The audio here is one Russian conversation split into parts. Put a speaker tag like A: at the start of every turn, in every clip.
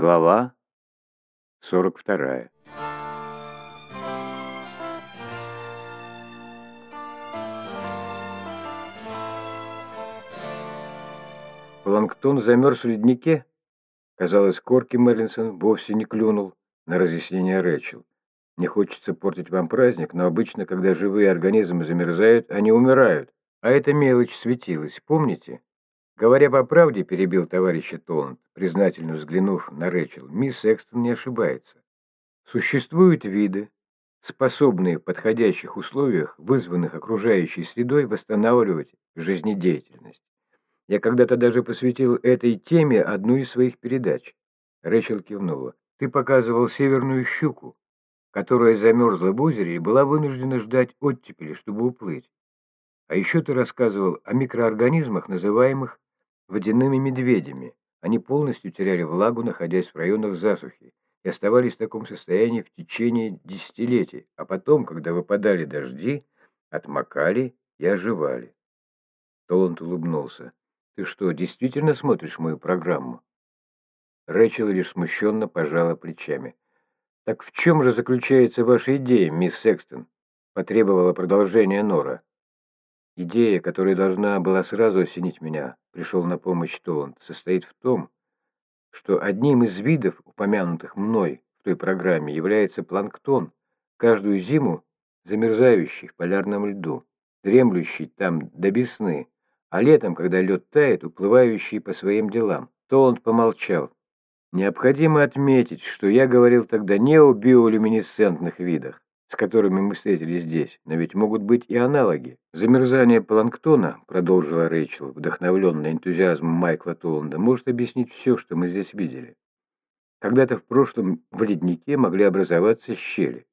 A: Глава 42. Планктон замерз в леднике? Казалось, Корки Меллинсон вовсе не клюнул на разъяснение Рэчел. Не хочется портить вам праздник, но обычно, когда живые организмы замерзают, они умирают. А эта мелочь светилась, помните? Говоря по правде, перебил товарища Толланд, признательно взглянув на Рэчел, мисс Экстон не ошибается. Существуют виды, способные в подходящих условиях, вызванных окружающей средой, восстанавливать жизнедеятельность. Я когда-то даже посвятил этой теме одну из своих передач. Рэчел кивнула. Ты показывал северную щуку, которая замерзла в озере и была вынуждена ждать оттепели, чтобы уплыть. А еще ты рассказывал о микроорганизмах, называемых водяными медведями. Они полностью теряли влагу, находясь в районах засухи, и оставались в таком состоянии в течение десятилетий, а потом, когда выпадали дожди, отмокали и оживали. Толланд улыбнулся. «Ты что, действительно смотришь мою программу?» Рэчел лишь смущенно пожала плечами. «Так в чем же заключается ваша идея, мисс Секстон?» потребовала продолжения Нора. Идея, которая должна была сразу осенить меня, пришел на помощь Толланд, состоит в том, что одним из видов, упомянутых мной в той программе, является планктон, каждую зиму замерзающий в полярном льду, дремлющий там до весны, а летом, когда лед тает, уплывающий по своим делам. Толланд помолчал. Необходимо отметить, что я говорил тогда не о биолюминесцентных видах, с которыми мы встретились здесь, но ведь могут быть и аналоги. Замерзание планктона, продолжила Рэйчел, вдохновленная энтузиазмом Майкла Толланда, может объяснить все, что мы здесь видели. Когда-то в прошлом в леднике могли образоваться щели.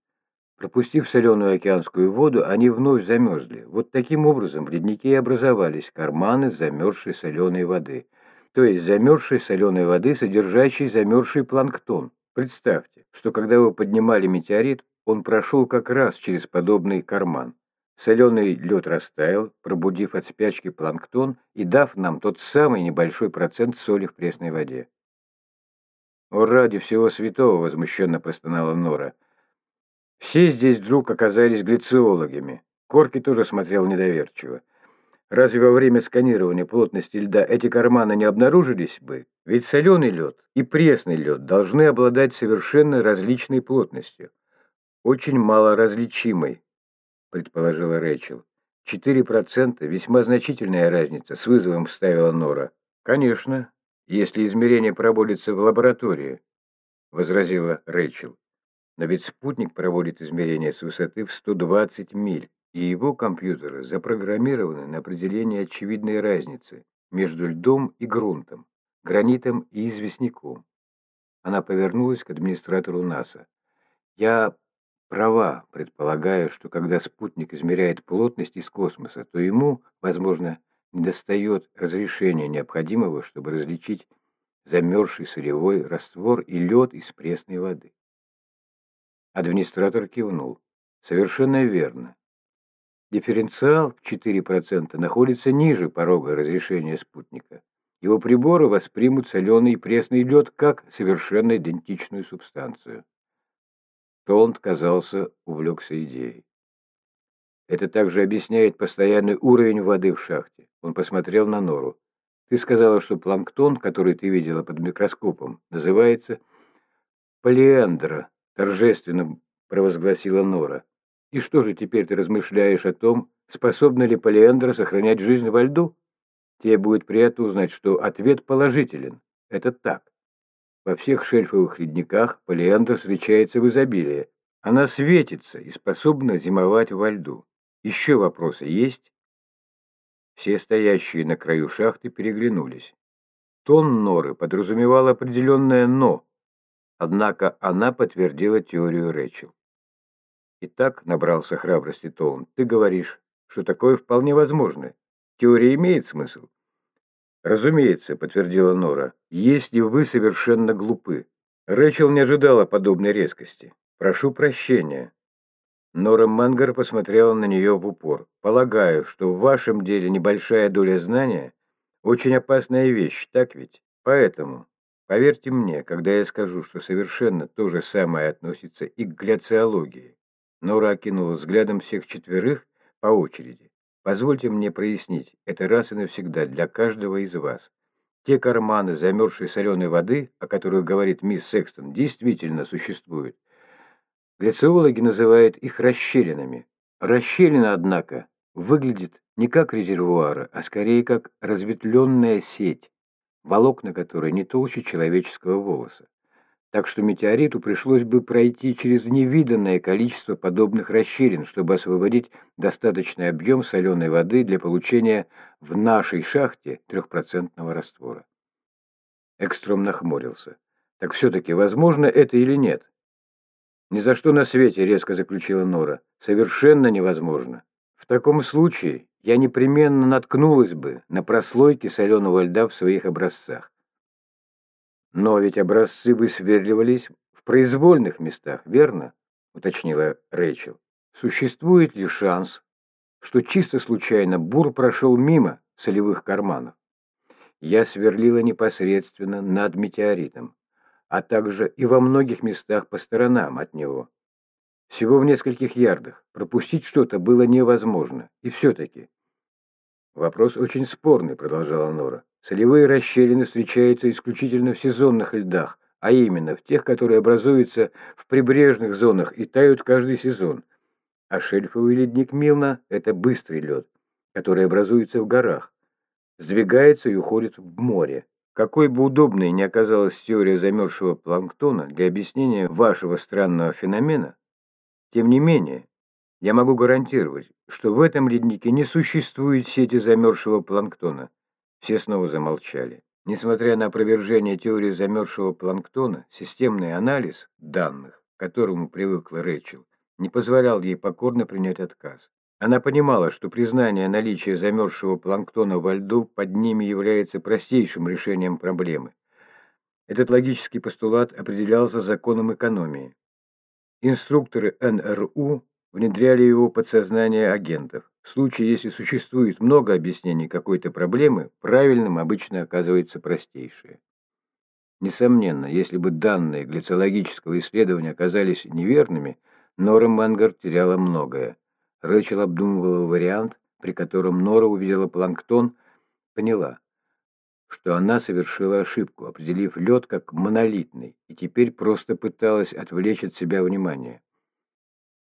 A: Пропустив соленую океанскую воду, они вновь замерзли. Вот таким образом в леднике и образовались карманы замерзшей соленой воды. То есть замерзшей соленой воды, содержащей замерзший планктон. Представьте, что когда вы поднимали метеорит, он прошел как раз через подобный карман. Соленый лед растаял, пробудив от спячки планктон и дав нам тот самый небольшой процент соли в пресной воде. «О, ради всего святого!» — возмущенно простонала Нора. «Все здесь вдруг оказались глициологами». Корки тоже смотрел недоверчиво. Разве во время сканирования плотности льда эти карманы не обнаружились бы? Ведь соленый лед и пресный лед должны обладать совершенно различной плотностью очень малоразличимой, предположила Рэйчел. Четыре процента – весьма значительная разница, с вызовом вставила Нора. Конечно, если измерение проводится в лаборатории, возразила Рэйчел. Но ведь спутник проводит измерения с высоты в 120 миль, и его компьютеры запрограммированы на определение очевидной разницы между льдом и грунтом, гранитом и известняком. Она повернулась к администратору НАСА. «Я права, предполагая, что когда спутник измеряет плотность из космоса, то ему, возможно, недостает разрешения необходимого, чтобы различить замерзший сырьевой раствор и лед из пресной воды. Администратор кивнул. Совершенно верно. Дифференциал в 4% находится ниже порога разрешения спутника. Его приборы воспримут соленый и пресный лед как совершенно идентичную субстанцию. Толанд, казался, увлекся идеей. Это также объясняет постоянный уровень воды в шахте. Он посмотрел на Нору. Ты сказала, что планктон, который ты видела под микроскопом, называется полиэндра, торжественно провозгласила Нора. И что же теперь ты размышляешь о том, способна ли полиэндра сохранять жизнь во льду? Тебе будет приятно узнать, что ответ положителен. Это так. Во всех шельфовых ледниках полиэндра встречается в изобилии. Она светится и способна зимовать во льду. Еще вопросы есть? Все стоящие на краю шахты переглянулись. Тон Норы подразумевал определенное «но», однако она подтвердила теорию Рэчел. «Итак», — набрался храбрости Толн, — «ты говоришь, что такое вполне возможно. Теория имеет смысл?» «Разумеется», — подтвердила Нора, — «если вы совершенно глупы». Рэчел не ожидала подобной резкости. «Прошу прощения». Нора Мангар посмотрела на нее в упор. «Полагаю, что в вашем деле небольшая доля знания – очень опасная вещь, так ведь? Поэтому Поверьте мне, когда я скажу, что совершенно то же самое относится и к гляциологии. Нора окинула взглядом всех четверых по очереди. Позвольте мне прояснить это раз и навсегда для каждого из вас. Те карманы замерзшей соленой воды, о которых говорит мисс Секстон, действительно существуют. Гляциологи называют их расщелинами. Расщелина, однако, выглядит не как резервуары, а скорее как разветвленная сеть, волокна которой не толще человеческого волоса. Так что метеориту пришлось бы пройти через невиданное количество подобных расщелин, чтобы освободить достаточный объем соленой воды для получения в нашей шахте трехпроцентного раствора. Экстром нахмурился. Так все-таки возможно это или нет? Ни за что на свете, резко заключила Нора. Совершенно невозможно. В таком случае я непременно наткнулась бы на прослойки соленого льда в своих образцах. Но ведь образцы высверливались в произвольных местах, верно? уточнила Рэйчел. Существует ли шанс, что чисто случайно бур прошел мимо солевых карманов? Я сверлила непосредственно над метеоритом, а также и во многих местах по сторонам от него. Всего в нескольких ярдах. Пропустить что-то было невозможно. И все-таки. Вопрос очень спорный, продолжала Нора. Солевые расщелины встречаются исключительно в сезонных льдах, а именно в тех, которые образуются в прибрежных зонах и тают каждый сезон. А шельфовый ледник Милна – это быстрый лед, который образуется в горах, сдвигается и уходит в море. Какой бы удобной ни оказалась теория замерзшего планктона для объяснения вашего странного феномена, тем не менее, я могу гарантировать, что в этом леднике не существует сети замерзшего планктона. Все снова замолчали. Несмотря на опровержение теории замерзшего планктона, системный анализ данных, к которому привыкла Рэйчел, не позволял ей покорно принять отказ. Она понимала, что признание наличия замерзшего планктона во льду под ними является простейшим решением проблемы. Этот логический постулат определялся законом экономии. Инструкторы НРУ внедряли его подсознание агентов. В случае, если существует много объяснений какой-то проблемы, правильным обычно оказывается простейшее. Несомненно, если бы данные глицологического исследования оказались неверными, Нора Мангар теряла многое. Рэчел обдумывала вариант, при котором Нора увидела планктон, поняла, что она совершила ошибку, определив лед как монолитный, и теперь просто пыталась отвлечь от себя внимание.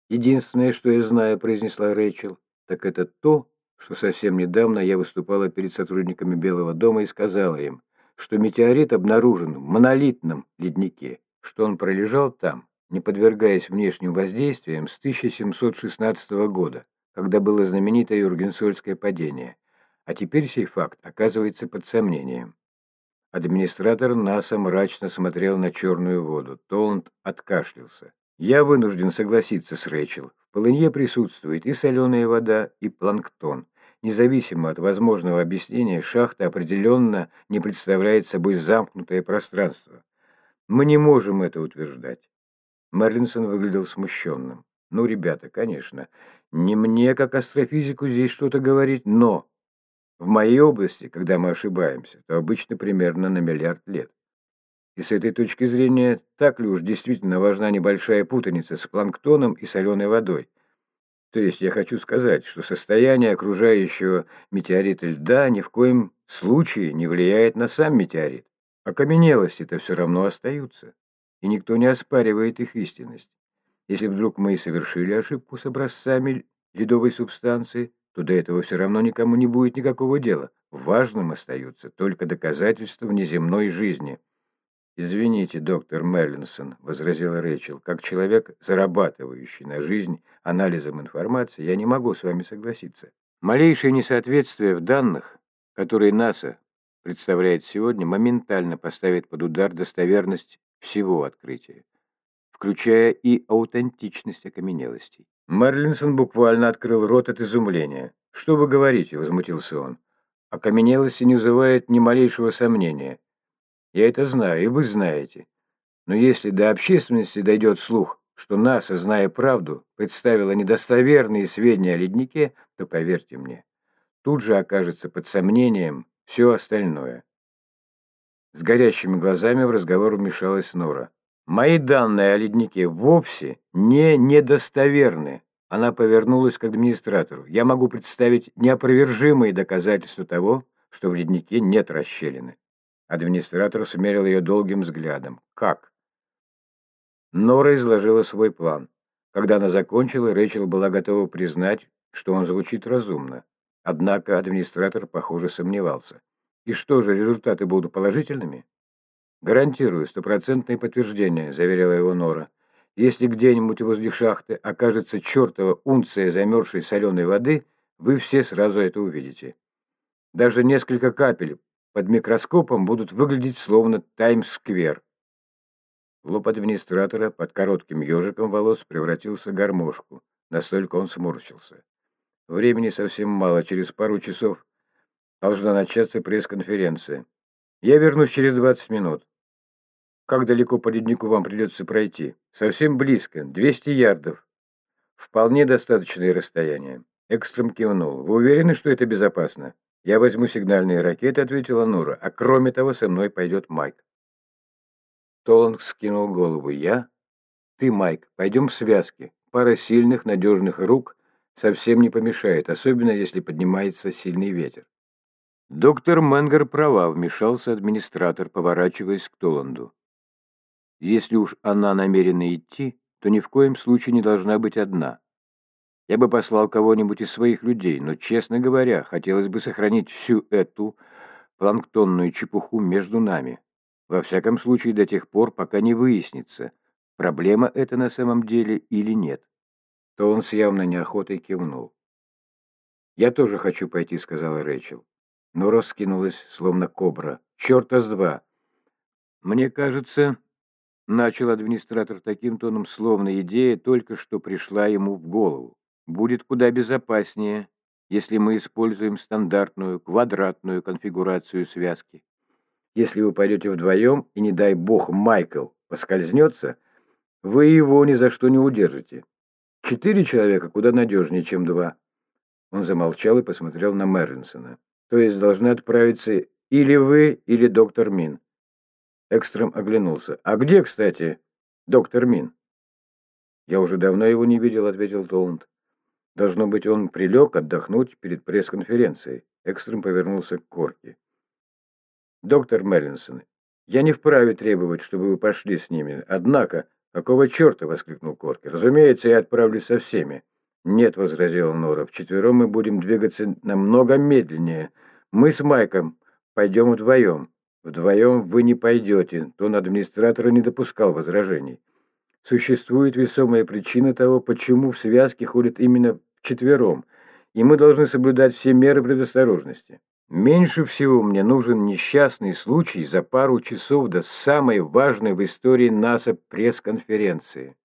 A: «Единственное, что я знаю», — произнесла Рэйчел, — «так это то, что совсем недавно я выступала перед сотрудниками Белого дома и сказала им, что метеорит обнаружен в монолитном леднике, что он пролежал там, не подвергаясь внешним воздействиям с 1716 года, когда было знаменитое Юргенсольское падение, а теперь сей факт оказывается под сомнением. Администратор НАСА мрачно смотрел на черную воду. Толланд откашлялся. Я вынужден согласиться с Рэйчел. В полынье присутствует и соленая вода, и планктон. Независимо от возможного объяснения, шахта определенно не представляет собой замкнутое пространство. Мы не можем это утверждать. Мерлинсон выглядел смущенным. Ну, ребята, конечно, не мне, как астрофизику, здесь что-то говорить, но в моей области, когда мы ошибаемся, то обычно примерно на миллиард лет. И с этой точки зрения, так ли уж действительно важна небольшая путаница с планктоном и соленой водой? То есть я хочу сказать, что состояние окружающего метеорита льда ни в коем случае не влияет на сам метеорит. Окаменелости-то все равно остаются, и никто не оспаривает их истинность. Если вдруг мы и совершили ошибку с образцами ледовой субстанции, то до этого все равно никому не будет никакого дела. Важным остаются только доказательства внеземной жизни – «Извините, доктор Мерлинсон», — возразила Рэйчел, «как человек, зарабатывающий на жизнь анализом информации, я не могу с вами согласиться. Малейшее несоответствие в данных, которые НАСА представляет сегодня, моментально поставит под удар достоверность всего открытия, включая и аутентичность окаменелостей». Мерлинсон буквально открыл рот от изумления. «Что вы говорите?» — возмутился он. «Окаменелости не вызывает ни малейшего сомнения». Я это знаю, и вы знаете. Но если до общественности дойдет слух, что НАСА, зная правду, представила недостоверные сведения о леднике, то поверьте мне, тут же окажется под сомнением все остальное. С горящими глазами в разговор вмешалась Нора. «Мои данные о леднике вовсе не недостоверны». Она повернулась к администратору. «Я могу представить неопровержимые доказательства того, что в леднике нет расщелины». Администратор смерил ее долгим взглядом. «Как?» Нора изложила свой план. Когда она закончила, Рэйчел была готова признать, что он звучит разумно. Однако администратор, похоже, сомневался. И что же, результаты будут положительными? Гарантирую, стопроцентное подтверждение, заверила его Нора. Если где-нибудь возле шахты окажется чертова унция замерзшей соленой воды, вы все сразу это увидите. Даже несколько капель под микроскопом будут выглядеть словно Таймс-сквер. Лоб администратора под коротким ежиком волос превратился в гармошку. Настолько он сморщился. Времени совсем мало, через пару часов должна начаться пресс-конференция. Я вернусь через 20 минут. Как далеко по леднику вам придется пройти? Совсем близко, 200 ярдов. Вполне достаточное расстояние. Экстрем кивнул. Вы уверены, что это безопасно? Я возьму сигнальные ракеты, ответила Нура. А кроме того, со мной пойдет Майк. Толланд вскинул голову. Я? Ты, Майк, пойдем в связке. Пара сильных, надежных рук совсем не помешает, особенно если поднимается сильный ветер. Доктор Менгер права, вмешался администратор, поворачиваясь к Толанду. Если уж она намерена идти, то ни в коем случае не должна быть одна. Я бы послал кого-нибудь из своих людей, но, честно говоря, хотелось бы сохранить всю эту планктонную чепуху между нами. Во всяком случае, до тех пор, пока не выяснится, проблема это на самом деле или нет. То он с явной неохотой кивнул. «Я тоже хочу пойти», — сказала Рэйчел но раскинулась, словно кобра. «Черта с два!» «Мне кажется...» — начал администратор таким тоном, словно идея только что пришла ему в голову. «Будет куда безопаснее, если мы используем стандартную квадратную конфигурацию связки. Если вы пойдете вдвоем, и не дай бог Майкл поскользнется, вы его ни за что не удержите. Четыре человека куда надежнее, чем два». Он замолчал и посмотрел на Мерлинсона. То есть должны отправиться или вы, или доктор Мин. Экстрем оглянулся. А где, кстати, доктор Мин? Я уже давно его не видел, ответил Толланд. Должно быть, он прилег отдохнуть перед пресс-конференцией. Экстрем повернулся к Корке. Доктор Меллинсон, я не вправе требовать, чтобы вы пошли с ними. Однако, какого черта? воскликнул Корки. Разумеется, я отправлюсь со всеми. «Нет», — возразила Нора, — «вчетвером мы будем двигаться намного медленнее. Мы с Майком пойдем вдвоем. Вдвоем вы не пойдете». Тон администратора не допускал возражений. Существует весомая причина того, почему в связке ходят именно вчетвером, и мы должны соблюдать все меры предосторожности. Меньше всего мне нужен несчастный случай за пару часов до самой важной в истории НАСА пресс-конференции.